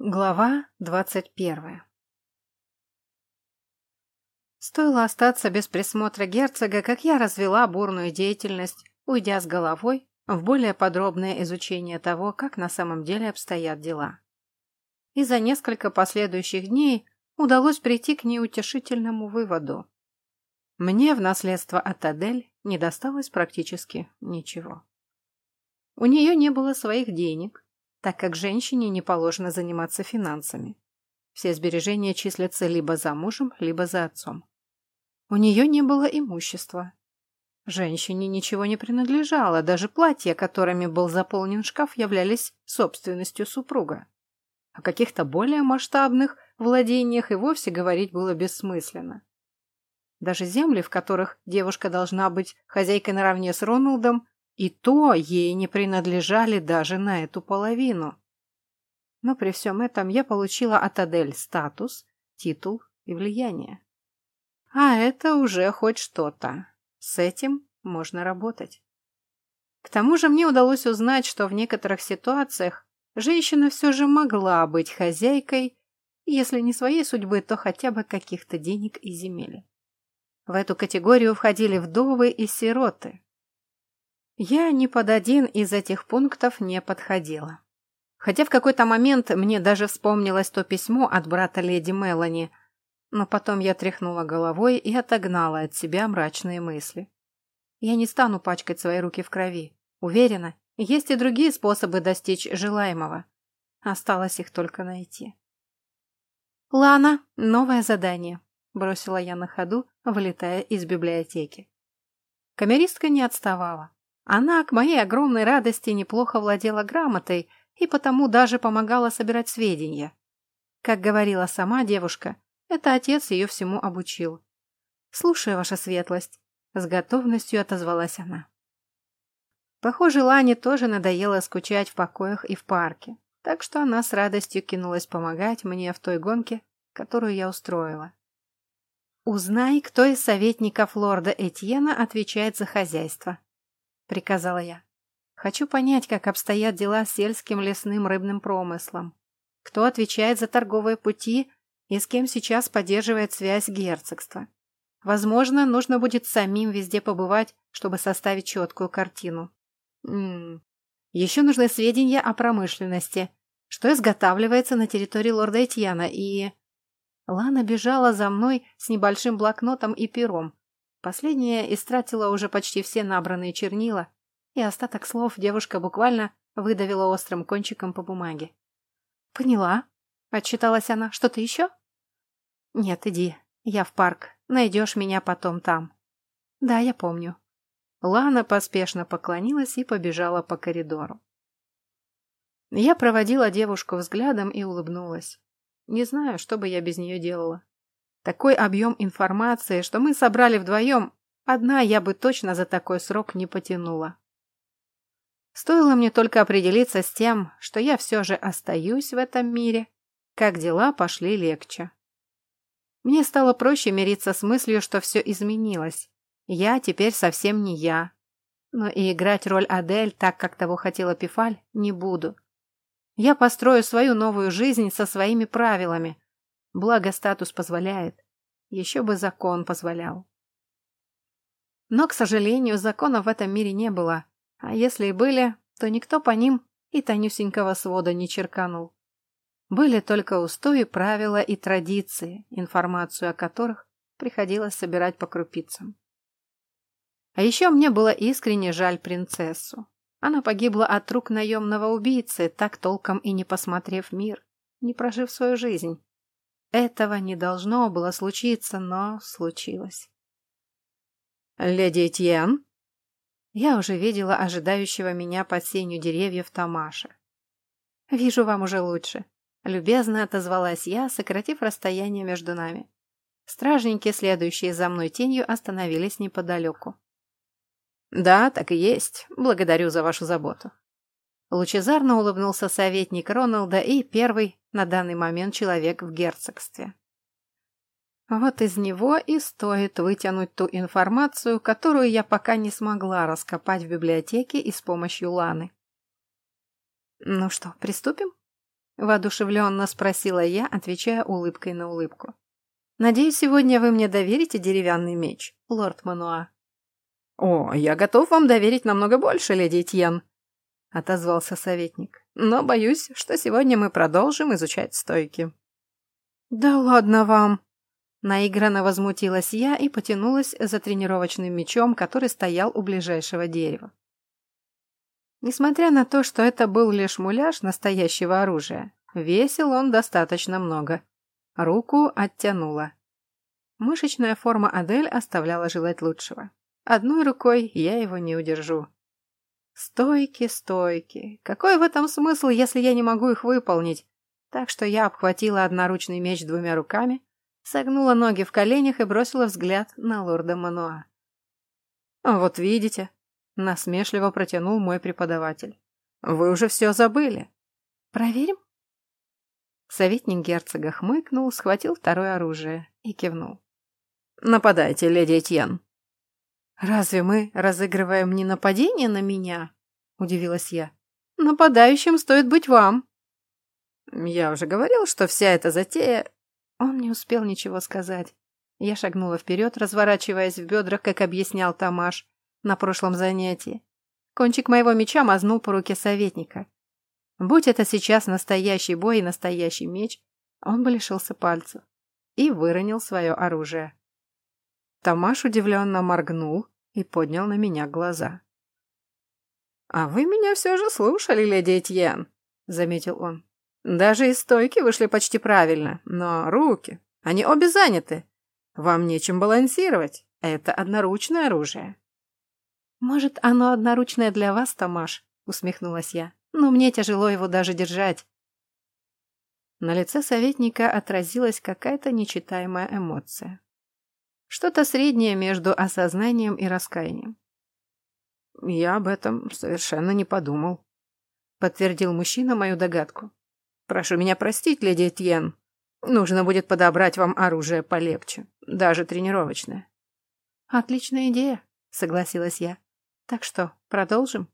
Глава двадцать первая Стоило остаться без присмотра герцога, как я развела бурную деятельность, уйдя с головой в более подробное изучение того, как на самом деле обстоят дела. И за несколько последующих дней удалось прийти к неутешительному выводу. Мне в наследство от Адель не досталось практически ничего. У нее не было своих денег, так как женщине не положено заниматься финансами. Все сбережения числятся либо за мужем, либо за отцом. У нее не было имущества. Женщине ничего не принадлежало, даже платья, которыми был заполнен шкаф, являлись собственностью супруга. О каких-то более масштабных владениях и вовсе говорить было бессмысленно. Даже земли, в которых девушка должна быть хозяйкой наравне с Роналдом, и то ей не принадлежали даже на эту половину. Но при всем этом я получила от Адель статус, титул и влияние. А это уже хоть что-то. С этим можно работать. К тому же мне удалось узнать, что в некоторых ситуациях женщина все же могла быть хозяйкой, если не своей судьбы, то хотя бы каких-то денег и земель. В эту категорию входили вдовы и сироты, я ни под один из этих пунктов не подходила. Хотя в какой-то момент мне даже вспомнилось то письмо от брата леди Мелани, но потом я тряхнула головой и отогнала от себя мрачные мысли. Я не стану пачкать свои руки в крови. Уверена, есть и другие способы достичь желаемого. Осталось их только найти. «Лана, новое задание», – бросила я на ходу, вылетая из библиотеки. Камеристка не отставала. Она, к моей огромной радости, неплохо владела грамотой и потому даже помогала собирать сведения. Как говорила сама девушка, это отец ее всему обучил. «Слушаю, ваша светлость», — с готовностью отозвалась она. Похоже, Лане тоже надоело скучать в покоях и в парке, так что она с радостью кинулась помогать мне в той гонке, которую я устроила. «Узнай, кто из советников лорда Этьена отвечает за хозяйство», — приказала я. «Хочу понять, как обстоят дела с сельским лесным рыбным промыслом. Кто отвечает за торговые пути и с кем сейчас поддерживает связь герцогства. Возможно, нужно будет самим везде побывать, чтобы составить четкую картину. М -м. Еще нужны сведения о промышленности, что изготавливается на территории лорда Этьяна и... Лана бежала за мной с небольшим блокнотом и пером, Последняя истратила уже почти все набранные чернила, и остаток слов девушка буквально выдавила острым кончиком по бумаге. «Поняла», — отчиталась она. «Что-то еще?» «Нет, иди. Я в парк. Найдешь меня потом там». «Да, я помню». Лана поспешно поклонилась и побежала по коридору. Я проводила девушку взглядом и улыбнулась. Не знаю, что бы я без нее делала. Такой объем информации, что мы собрали вдвоем, одна я бы точно за такой срок не потянула. Стоило мне только определиться с тем, что я все же остаюсь в этом мире, как дела пошли легче. Мне стало проще мириться с мыслью, что все изменилось. Я теперь совсем не я. Но и играть роль Адель так, как того хотела Пифаль, не буду. Я построю свою новую жизнь со своими правилами, Благо статус позволяет. Еще бы закон позволял. Но, к сожалению, законов в этом мире не было. А если и были, то никто по ним и тонюсенького свода не черканул. Были только устои, правила и традиции, информацию о которых приходилось собирать по крупицам. А еще мне было искренне жаль принцессу. Она погибла от рук наемного убийцы, так толком и не посмотрев мир, не прожив свою жизнь. Этого не должно было случиться, но случилось. «Леди Этьен?» Я уже видела ожидающего меня под сенью деревьев Тамаша. «Вижу, вам уже лучше», — любезно отозвалась я, сократив расстояние между нами. Стражники, следующие за мной тенью, остановились неподалеку. «Да, так и есть. Благодарю за вашу заботу». Лучезарно улыбнулся советник Роналда и первый на данный момент человек в герцогстве. Вот из него и стоит вытянуть ту информацию, которую я пока не смогла раскопать в библиотеке и с помощью Ланы. «Ну что, приступим?» — воодушевленно спросила я, отвечая улыбкой на улыбку. «Надеюсь, сегодня вы мне доверите деревянный меч, лорд Мануа?» «О, я готов вам доверить намного больше, леди Этьен», — отозвался советник. «Но боюсь, что сегодня мы продолжим изучать стойки». «Да ладно вам!» Наигранно возмутилась я и потянулась за тренировочным мечом, который стоял у ближайшего дерева. Несмотря на то, что это был лишь муляж настоящего оружия, весил он достаточно много. Руку оттянула. Мышечная форма Адель оставляла желать лучшего. Одной рукой я его не удержу. Стойки, стойки. Какой в этом смысл, если я не могу их выполнить? Так что я обхватила одноручный меч двумя руками, согнула ноги в коленях и бросила взгляд на лорда Мануа. «Вот видите, Насмешливо протянул мой преподаватель. Вы уже все забыли. Проверим? Советник герцога хмыкнул, схватил второе оружие и кивнул. «Нападайте, леди Этьен». «Разве мы разыгрываем не нападение на меня?» – удивилась я. «Нападающим стоит быть вам». «Я уже говорил, что вся эта затея...» Он не успел ничего сказать. Я шагнула вперед, разворачиваясь в бедрах, как объяснял Тамаш, на прошлом занятии. Кончик моего меча мазнул по руке советника. Будь это сейчас настоящий бой и настоящий меч, он бы лишился пальцев и выронил свое оружие. Тамаш удивленно моргнул и поднял на меня глаза. «А вы меня все же слушали, леди Этьен», — заметил он. «Даже и стойки вышли почти правильно, но руки, они обе заняты. Вам нечем балансировать, это одноручное оружие». «Может, оно одноручное для вас, Тамаш?» — усмехнулась я. «Но мне тяжело его даже держать». На лице советника отразилась какая-то нечитаемая эмоция. Что-то среднее между осознанием и раскаянием. «Я об этом совершенно не подумал», — подтвердил мужчина мою догадку. «Прошу меня простить, леди Этьен. Нужно будет подобрать вам оружие полегче, даже тренировочное». «Отличная идея», — согласилась я. Так что, продолжим?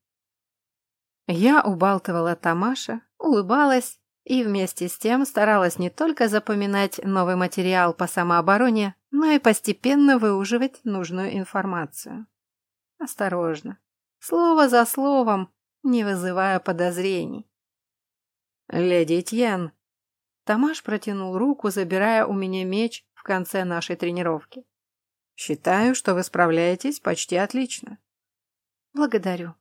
Я убалтывала Тамаша, улыбалась и вместе с тем старалась не только запоминать новый материал по самообороне, но и постепенно выуживать нужную информацию. Осторожно, слово за словом, не вызывая подозрений. «Леди Тьен!» Тамаш протянул руку, забирая у меня меч в конце нашей тренировки. «Считаю, что вы справляетесь почти отлично. «Благодарю».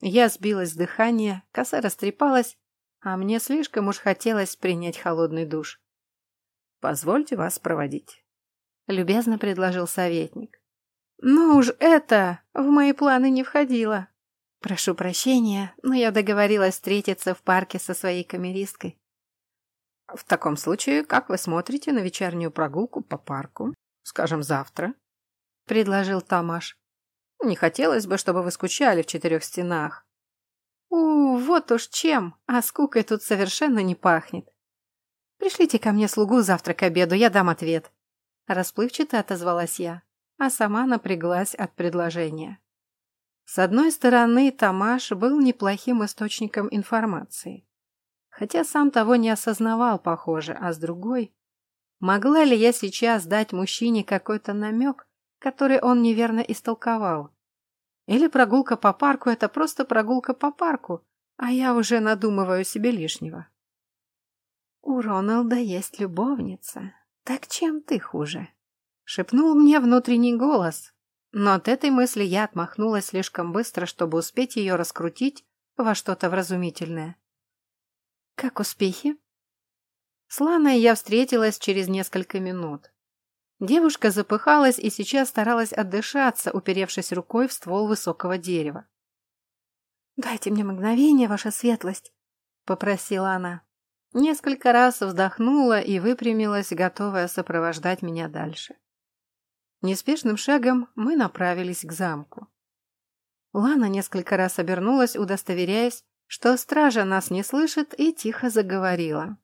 Я сбилась с дыхания, коса растрепалась, а мне слишком уж хотелось принять холодный душ. «Позвольте вас проводить», — любезно предложил советник. «Ну уж это в мои планы не входило. Прошу прощения, но я договорилась встретиться в парке со своей камеристкой». «В таком случае, как вы смотрите на вечернюю прогулку по парку? Скажем, завтра?» — предложил Тамаш. Не хотелось бы, чтобы вы скучали в четырех стенах. У, вот уж чем, а скукой тут совершенно не пахнет. Пришлите ко мне слугу завтра к обеду, я дам ответ. Расплывчато отозвалась я, а сама напряглась от предложения. С одной стороны, Тамаш был неплохим источником информации. Хотя сам того не осознавал, похоже, а с другой... Могла ли я сейчас дать мужчине какой-то намек, который он неверно истолковал? Или прогулка по парку – это просто прогулка по парку, а я уже надумываю себе лишнего. У Роналда есть любовница. Так чем ты хуже? Шепнул мне внутренний голос, но от этой мысли я отмахнулась слишком быстро, чтобы успеть ее раскрутить во что-то вразумительное. Как успехи? С я встретилась через несколько минут. Девушка запыхалась и сейчас старалась отдышаться, уперевшись рукой в ствол высокого дерева. «Дайте мне мгновение, ваша светлость», — попросила она. Несколько раз вздохнула и выпрямилась, готовая сопровождать меня дальше. Неспешным шагом мы направились к замку. Лана несколько раз обернулась, удостоверяясь, что стража нас не слышит, и тихо заговорила.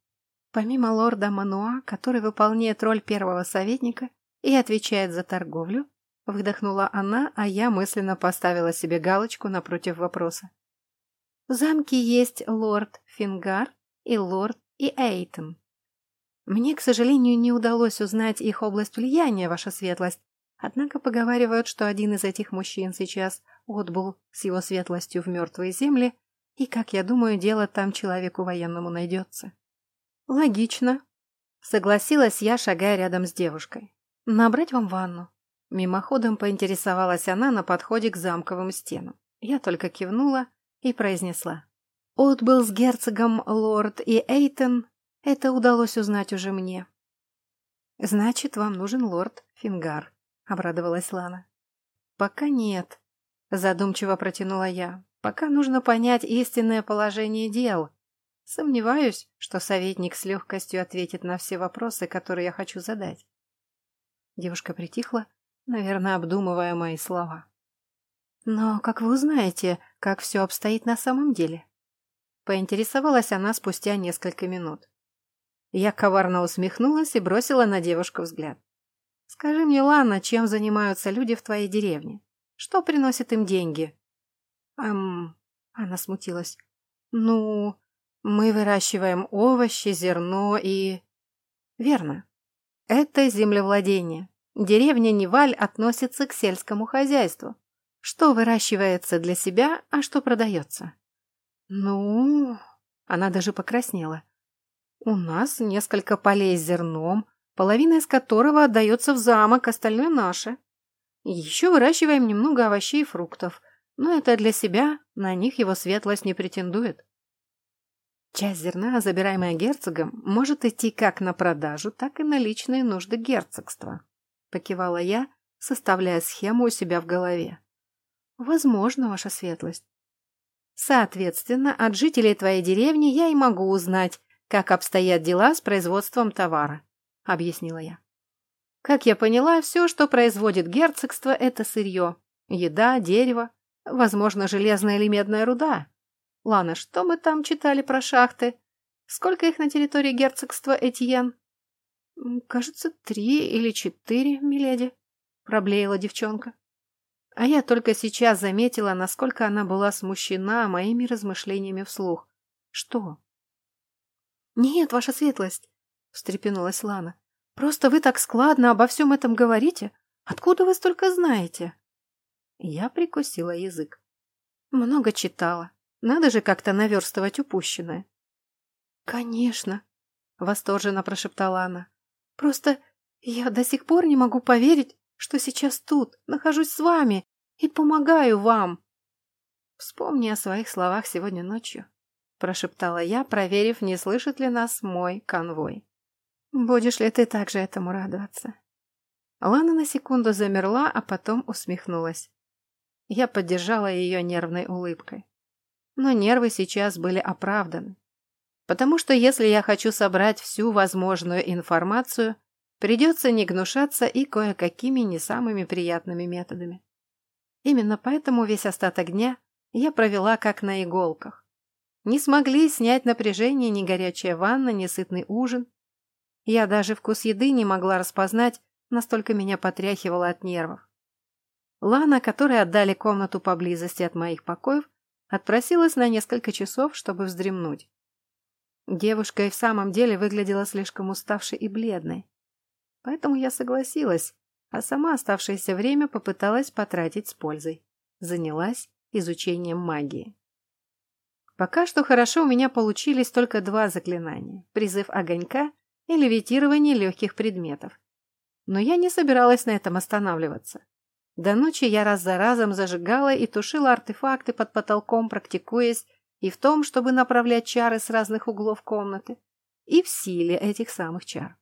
Помимо лорда Мануа, который выполняет роль первого советника и отвечает за торговлю, выдохнула она, а я мысленно поставила себе галочку напротив вопроса. В замке есть лорд Фингар и лорд, и Эйтон. Мне, к сожалению, не удалось узнать их область влияния, ваша светлость, однако поговаривают, что один из этих мужчин сейчас отбыл с его светлостью в мертвые земли, и, как я думаю, дело там человеку военному найдется. Логично, согласилась я, шагая рядом с девушкой. Набрать вам ванну? Мимоходом поинтересовалась она на подходе к замковым стенам. Я только кивнула и произнесла. Отбыл с герцогом лорд и Эйтон. Это удалось узнать уже мне. «Значит, вам нужен лорд Фингар», — обрадовалась Лана. «Пока нет», — задумчиво протянула я. «Пока нужно понять истинное положение дел. Сомневаюсь, что советник с легкостью ответит на все вопросы, которые я хочу задать». Девушка притихла, наверное, обдумывая мои слова. «Но как вы узнаете, как все обстоит на самом деле?» Поинтересовалась она спустя несколько минут. Я коварно усмехнулась и бросила на девушку взгляд. «Скажи мне, Лана, чем занимаются люди в твоей деревне? Что приносит им деньги?» «Эм...» — она смутилась. «Ну, мы выращиваем овощи, зерно и...» «Верно. Это землевладение. Деревня Неваль относится к сельскому хозяйству. Что выращивается для себя, а что продается?» «Ну...» Она даже покраснела. «У нас несколько полей с зерном, половина из которого отдается в замок, остальное наше. Еще выращиваем немного овощей и фруктов, но это для себя, на них его светлость не претендует». Часть зерна, забираемая герцогом, может идти как на продажу, так и на личные нужды герцогства. Покивала я, составляя схему у себя в голове. Возможно, ваша светлость. Соответственно, от жителей твоей деревни я и могу узнать, как обстоят дела с производством товара, объяснила я. Как я поняла, все, что производит герцогство, это сырье. Еда, дерево, возможно, железная или медная руда. Лана, что мы там читали про шахты? Сколько их на территории герцогства Этьен? Кажется, три или четыре, миледи, проблеяла девчонка. А я только сейчас заметила, насколько она была смущена моими размышлениями вслух. Что? «Нет, ваша светлость», — встрепенулась Лана. «Просто вы так складно обо всем этом говорите. Откуда вы столько знаете?» Я прикусила язык. Много читала. Надо же как-то наверстывать упущенное. «Конечно», — восторженно прошептала она. «Просто я до сих пор не могу поверить, что сейчас тут, нахожусь с вами и помогаю вам. Вспомни о своих словах сегодня ночью, прошептала я, проверив, не слышит ли нас мой конвой. Будешь ли ты также этому радоваться? Лана на секунду замерла, а потом усмехнулась. Я поддержала ее нервной улыбкой. Но нервы сейчас были оправданы. Потому что если я хочу собрать всю возможную информацию, Придется не гнушаться и кое-какими не самыми приятными методами. Именно поэтому весь остаток дня я провела как на иголках. Не смогли снять напряжение ни горячая ванна, ни сытный ужин. Я даже вкус еды не могла распознать, настолько меня потряхивало от нервов. Лана, которой отдали комнату поблизости от моих покоев, отпросилась на несколько часов, чтобы вздремнуть. Девушка и в самом деле выглядела слишком уставшей и бледной. Поэтому я согласилась, а сама оставшееся время попыталась потратить с пользой. Занялась изучением магии. Пока что хорошо у меня получились только два заклинания – призыв огонька и левитирование легких предметов. Но я не собиралась на этом останавливаться. До ночи я раз за разом зажигала и тушила артефакты под потолком, практикуясь и в том, чтобы направлять чары с разных углов комнаты, и в силе этих самых чар.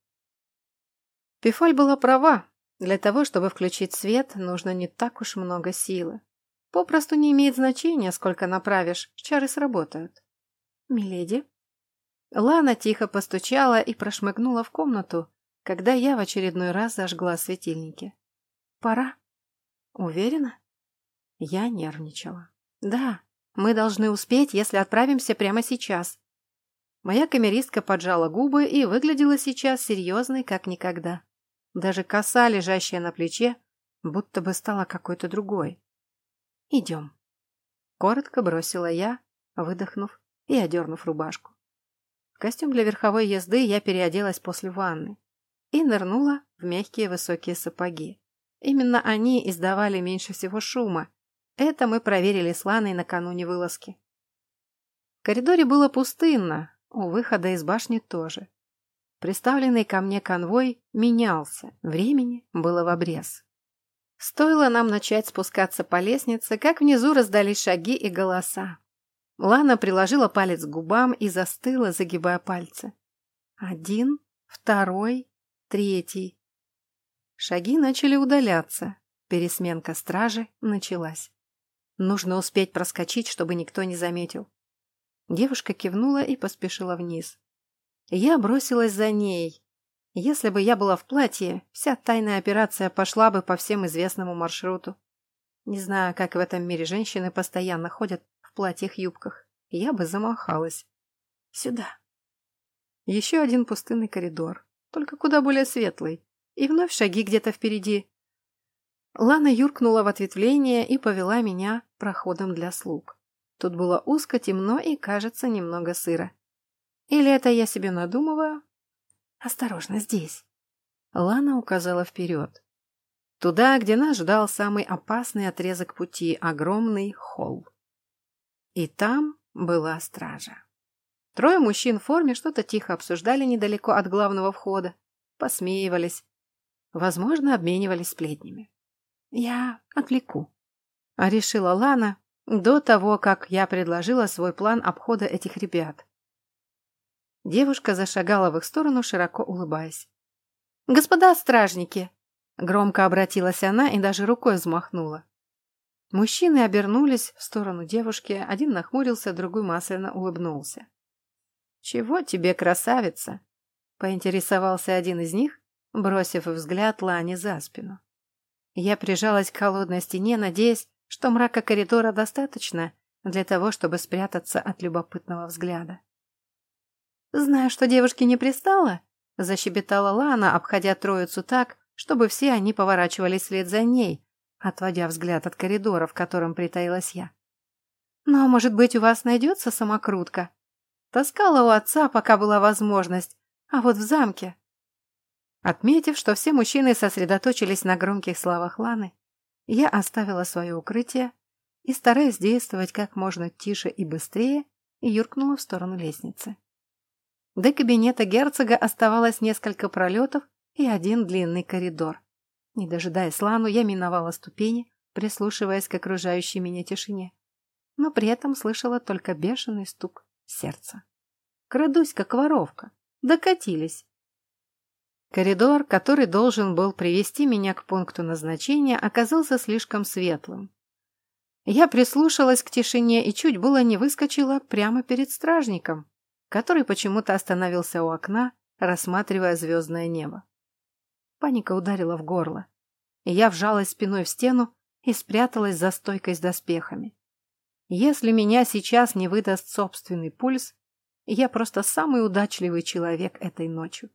Пифаль была права. Для того, чтобы включить свет, нужно не так уж много силы. Попросту не имеет значения, сколько направишь, чары сработают. «Миледи?» Лана тихо постучала и прошмыгнула в комнату, когда я в очередной раз зажгла светильники. «Пора?» «Уверена?» Я нервничала. «Да, мы должны успеть, если отправимся прямо сейчас». Моя камеристка поджала губы и выглядела сейчас серьезной, как никогда. Даже коса, лежащая на плече, будто бы стала какой-то другой. «Идем», — коротко бросила я, выдохнув и одернув рубашку. В костюм для верховой езды я переоделась после ванны и нырнула в мягкие высокие сапоги. Именно они издавали меньше всего шума. Это мы проверили с Ланой накануне вылазки. В коридоре было пустынно, у выхода из башни тоже. Приставленный ко мне конвой менялся, времени было в обрез. Стоило нам начать спускаться по лестнице, как внизу раздались шаги и голоса. Лана приложила палец к губам и застыла, загибая пальцы. Один, второй, третий. Шаги начали удаляться. Пересменка стражи началась. Нужно успеть проскочить, чтобы никто не заметил. Девушка кивнула и поспешила вниз. Я бросилась за ней. Если бы я была в платье, вся тайная операция пошла бы по всем известному маршруту. Не знаю, как в этом мире женщины постоянно ходят в платьях-юбках. Я бы замахалась. Сюда. Еще один пустынный коридор, только куда более светлый. И вновь шаги где-то впереди. Лана юркнула в ответвление и повела меня проходом для слуг. Тут было узко, темно и, кажется, немного сыро. Или это я себе надумываю? Осторожно, здесь. Лана указала вперед. Туда, где нас ждал самый опасный отрезок пути, огромный холл. И там была стража. Трое мужчин в форме что-то тихо обсуждали недалеко от главного входа, посмеивались, Возможно, обменивались сплетнями. «Я отвлеку», — решила Лана до того, как я предложила свой план обхода этих ребят. Девушка зашагала в их сторону, широко улыбаясь. «Господа стражники!» Громко обратилась она и даже рукой взмахнула. Мужчины обернулись в сторону девушки, один нахмурился, другой масляно улыбнулся. «Чего тебе, красавица?» — поинтересовался один из них, бросив взгляд Лане за спину. Я прижалась к холодной стене, надеясь, что мрака коридора достаточно для того, чтобы спрятаться от любопытного взгляда. «Знаю, что девушке не пристало», — защебетала Лана, обходя троицу так, чтобы все они поворачивались вслед за ней, отводя взгляд от коридора, в котором притаилась я. «Но, может быть, у вас найдется самокрутка?» Таскала у отца, пока была возможность, а вот в замке Отметив, что все мужчины сосредоточились на громких словах Ланы, я оставила свое укрытие и, стараясь действовать как можно тише и быстрее, юркнула в сторону лестницы. До кабинета герцога оставалось несколько пролетов и один длинный коридор. Не дожидаясь Лану, я миновала ступени, прислушиваясь к окружающей меня тишине, но при этом слышала только бешеный стук сердца. Крадусь, как воровка. Докатились. Коридор, который должен был привести меня к пункту назначения, оказался слишком светлым. Я прислушалась к тишине и чуть было не выскочила прямо перед стражником, который почему-то остановился у окна, рассматривая звездное небо. Паника ударила в горло. Я вжалась спиной в стену и спряталась за стойкой с доспехами. Если меня сейчас не выдаст собственный пульс, я просто самый удачливый человек этой ночью.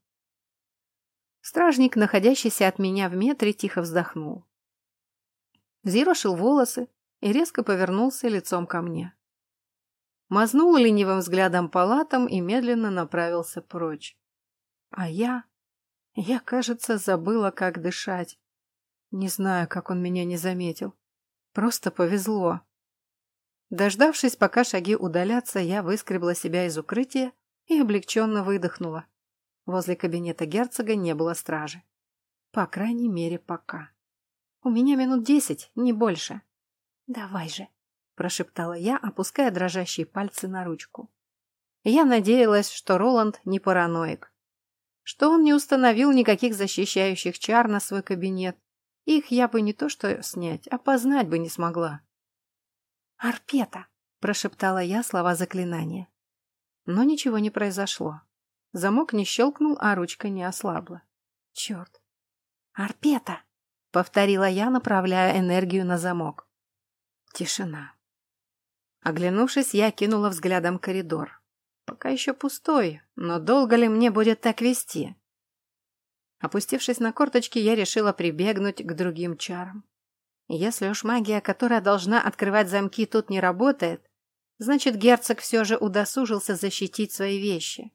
Стражник, находящийся от меня в метре, тихо вздохнул. Взъерошил волосы и резко повернулся лицом ко мне. Мазнул ленивым взглядом палатам и медленно направился прочь. А я... Я, кажется, забыла, как дышать. Не знаю, как он меня не заметил. Просто повезло. Дождавшись, пока шаги удалятся, я выскребла себя из укрытия и облегченно выдохнула. Возле кабинета герцога не было стражи. По крайней мере, пока. У меня минут десять, не больше. Давай же, прошептала я, опуская дрожащие пальцы на ручку. Я надеялась, что Роланд не параноик. Что он не установил никаких защищающих чар на свой кабинет. Их я бы не то что снять, а познать бы не смогла. «Арпета!» – прошептала я слова заклинания. Но ничего не произошло. Замок не щелкнул, а ручка не ослабла. Черт. «Арпета!» — повторила я, направляя энергию на замок. Тишина. Оглянувшись, я кинула взглядом коридор. Пока еще пустой, но долго ли мне будет так вести? Опустившись на корточки, я решила прибегнуть к другим чарам. Если уж магия, которая должна открывать замки, тут не работает, значит, герцог все же удосужился защитить свои вещи.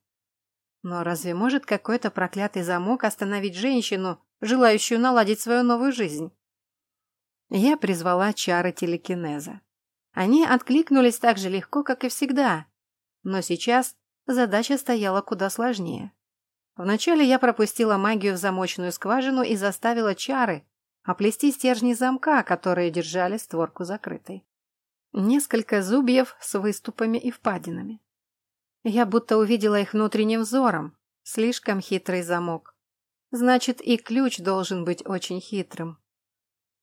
Но разве может какой-то проклятый замок остановить женщину, желающую наладить свою новую жизнь? Я призвала чары телекинеза. Они откликнулись так же легко, как и всегда. Но сейчас задача стояла куда сложнее. Вначале я пропустила магию в замочную скважину и заставила чары оплести стержни замка, которые держали створку закрытой. Несколько зубьев с выступами и впадинами. Я будто увидела их внутренним взором. Слишком хитрый замок. Значит, и ключ должен быть очень хитрым.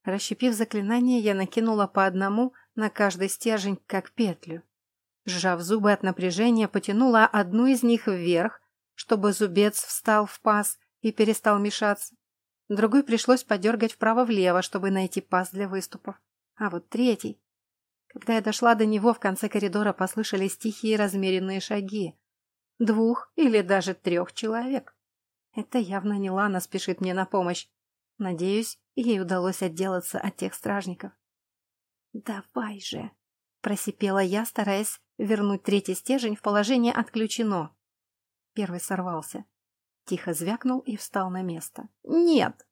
Расщепив заклинание, я накинула по одному на каждый стержень, как петлю. Сжав зубы от напряжения, потянула одну из них вверх, чтобы зубец встал в паз и перестал мешаться. Другой пришлось подергать вправо-влево, чтобы найти паз для выступов. А вот третий... Когда я дошла до него, в конце коридора послышались тихие размеренные шаги. Двух или даже трех человек. Это явно не Лана спешит мне на помощь. Надеюсь, ей удалось отделаться от тех стражников. «Давай же!» – просипела я, стараясь вернуть третий стержень в положение «отключено». Первый сорвался. Тихо звякнул и встал на место. «Нет!»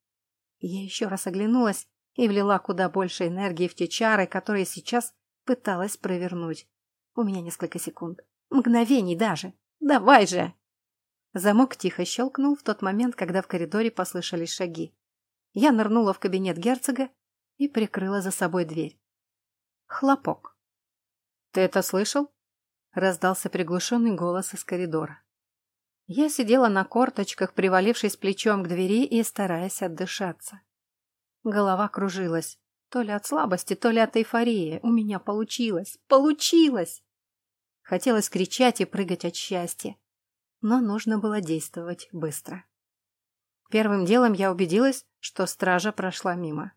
Я еще раз оглянулась и влила куда больше энергии в те чары, которые сейчас пыталась провернуть. У меня несколько секунд. Мгновений даже. Давай же! Замок тихо щелкнул в тот момент, когда в коридоре послышались шаги. Я нырнула в кабинет герцога и прикрыла за собой дверь. Хлопок. «Ты это слышал?» — раздался приглушенный голос из коридора. Я сидела на корточках, привалившись плечом к двери и стараясь отдышаться. Голова кружилась. То ли от слабости, то ли от эйфории. У меня получилось! Получилось! Хотелось кричать и прыгать от счастья. Но нужно было действовать быстро. Первым делом я убедилась, что стража прошла мимо.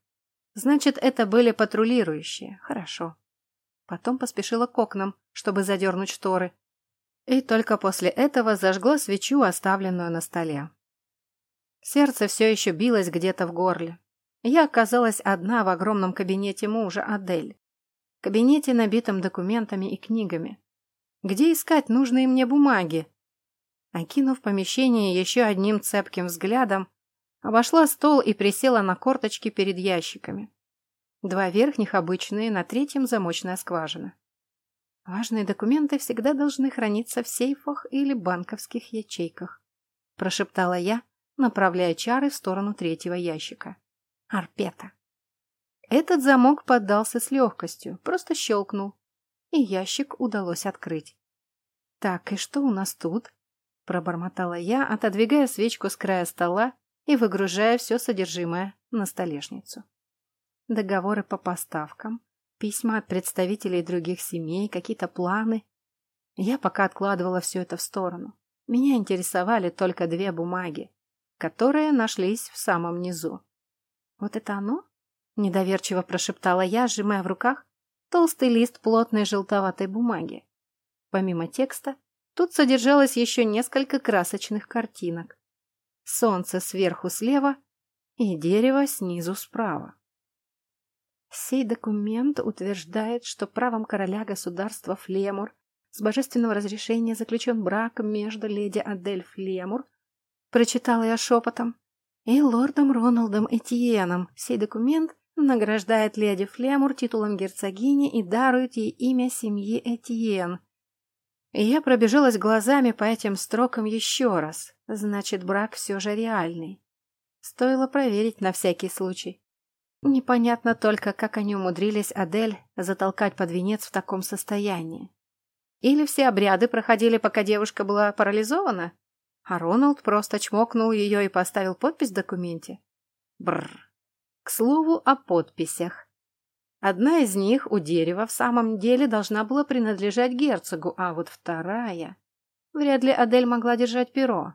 Значит, это были патрулирующие. Хорошо. Потом поспешила к окнам, чтобы задернуть шторы, и только после этого зажгла свечу, оставленную на столе. Сердце все еще билось где-то в горле. Я оказалась одна в огромном кабинете мужа Адель. Кабинете, набитом документами и книгами. Где искать нужные мне бумаги? Окинув помещение еще одним цепким взглядом, обошла стол и присела на корточки перед ящиками. Два верхних обычные, на третьем замочная скважина. Важные документы всегда должны храниться в сейфах или банковских ячейках, прошептала я, направляя чары в сторону третьего ящика. Арпета. Этот замок поддался с легкостью, просто щелкнул, и ящик удалось открыть. «Так, и что у нас тут?» – пробормотала я, отодвигая свечку с края стола и выгружая все содержимое на столешницу. Договоры по поставкам, Письма от представителей других семей, какие-то планы. Я пока откладывала все это в сторону. Меня интересовали только две бумаги, которые нашлись в самом низу. «Вот это оно?» – недоверчиво прошептала я, сжимая в руках толстый лист плотной желтоватой бумаги. Помимо текста, тут содержалось еще несколько красочных картинок. Солнце сверху слева и дерево снизу справа. Сей документ утверждает, что правом короля государства Флемур с божественного разрешения заключен брак между леди Адель Флемур, прочитала я шепотом, и лордом Роналдом Этьеном. Сей документ награждает леди Флемур титулом герцогини и дарует ей имя семьи Этьен. Я пробежалась глазами по этим строкам еще раз. Значит, брак все же реальный. Стоило проверить на всякий случай. Непонятно только, как они умудрились Адель затолкать под венец в таком состоянии. Или все обряды проходили, пока девушка была парализована, а Роналд просто чмокнул ее и поставил подпись в документе. Бррр. К слову о подписях. Одна из них у дерева в самом деле должна была принадлежать герцогу, а вот вторая... Вряд ли Адель могла держать перо.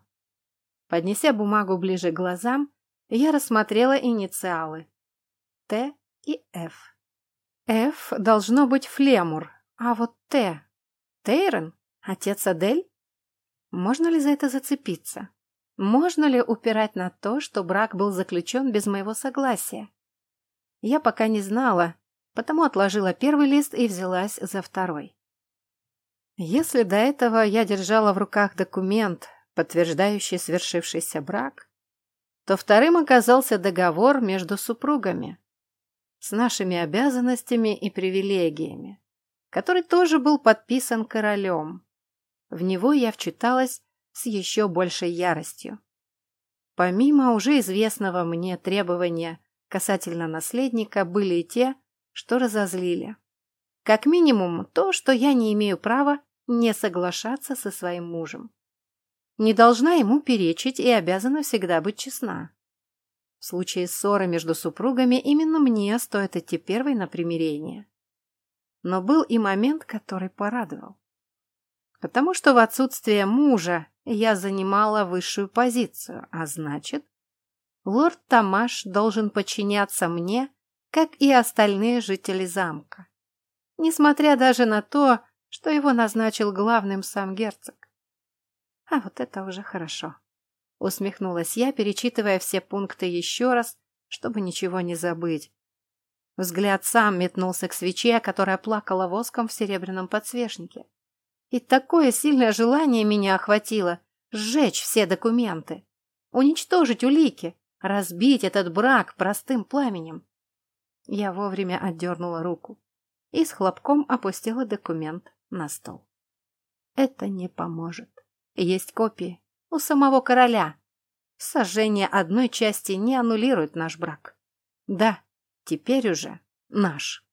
Поднеся бумагу ближе к глазам, я рассмотрела инициалы Т и Ф. Ф должно быть Флемур, а вот Т... Тейрон? Отец Адель? Можно ли за это зацепиться? Можно ли упирать на то, что брак был заключен без моего согласия? Я пока не знала, потому отложила первый лист и взялась за второй. Если до этого я держала в руках документ, подтверждающий свершившийся брак, то вторым оказался договор между супругами с нашими обязанностями и привилегиями, который тоже был подписан королем. В него я вчиталась с еще большей яростью. Помимо уже известного мне требования касательно наследника, были и те, что разозлили. Как минимум то, что я не имею права не соглашаться со своим мужем. Не должна ему перечить и обязана всегда быть честна. В случае ссоры между супругами именно мне стоит идти первой на примирение. Но был и момент, который порадовал. Потому что в отсутствие мужа я занимала высшую позицию, а значит, лорд Тамаш должен подчиняться мне, как и остальные жители замка. Несмотря даже на то, что его назначил главным сам герцог. А вот это уже хорошо. Усмехнулась я, перечитывая все пункты еще раз, чтобы ничего не забыть. Взгляд сам метнулся к свече, которая плакала воском в серебряном подсвечнике. И такое сильное желание меня охватило сжечь все документы, уничтожить улики, разбить этот брак простым пламенем. Я вовремя отдернула руку и с хлопком опустила документ на стол. Это не поможет. Есть копии, у самого короля. Сожжение одной части не аннулирует наш брак. Да, теперь уже наш.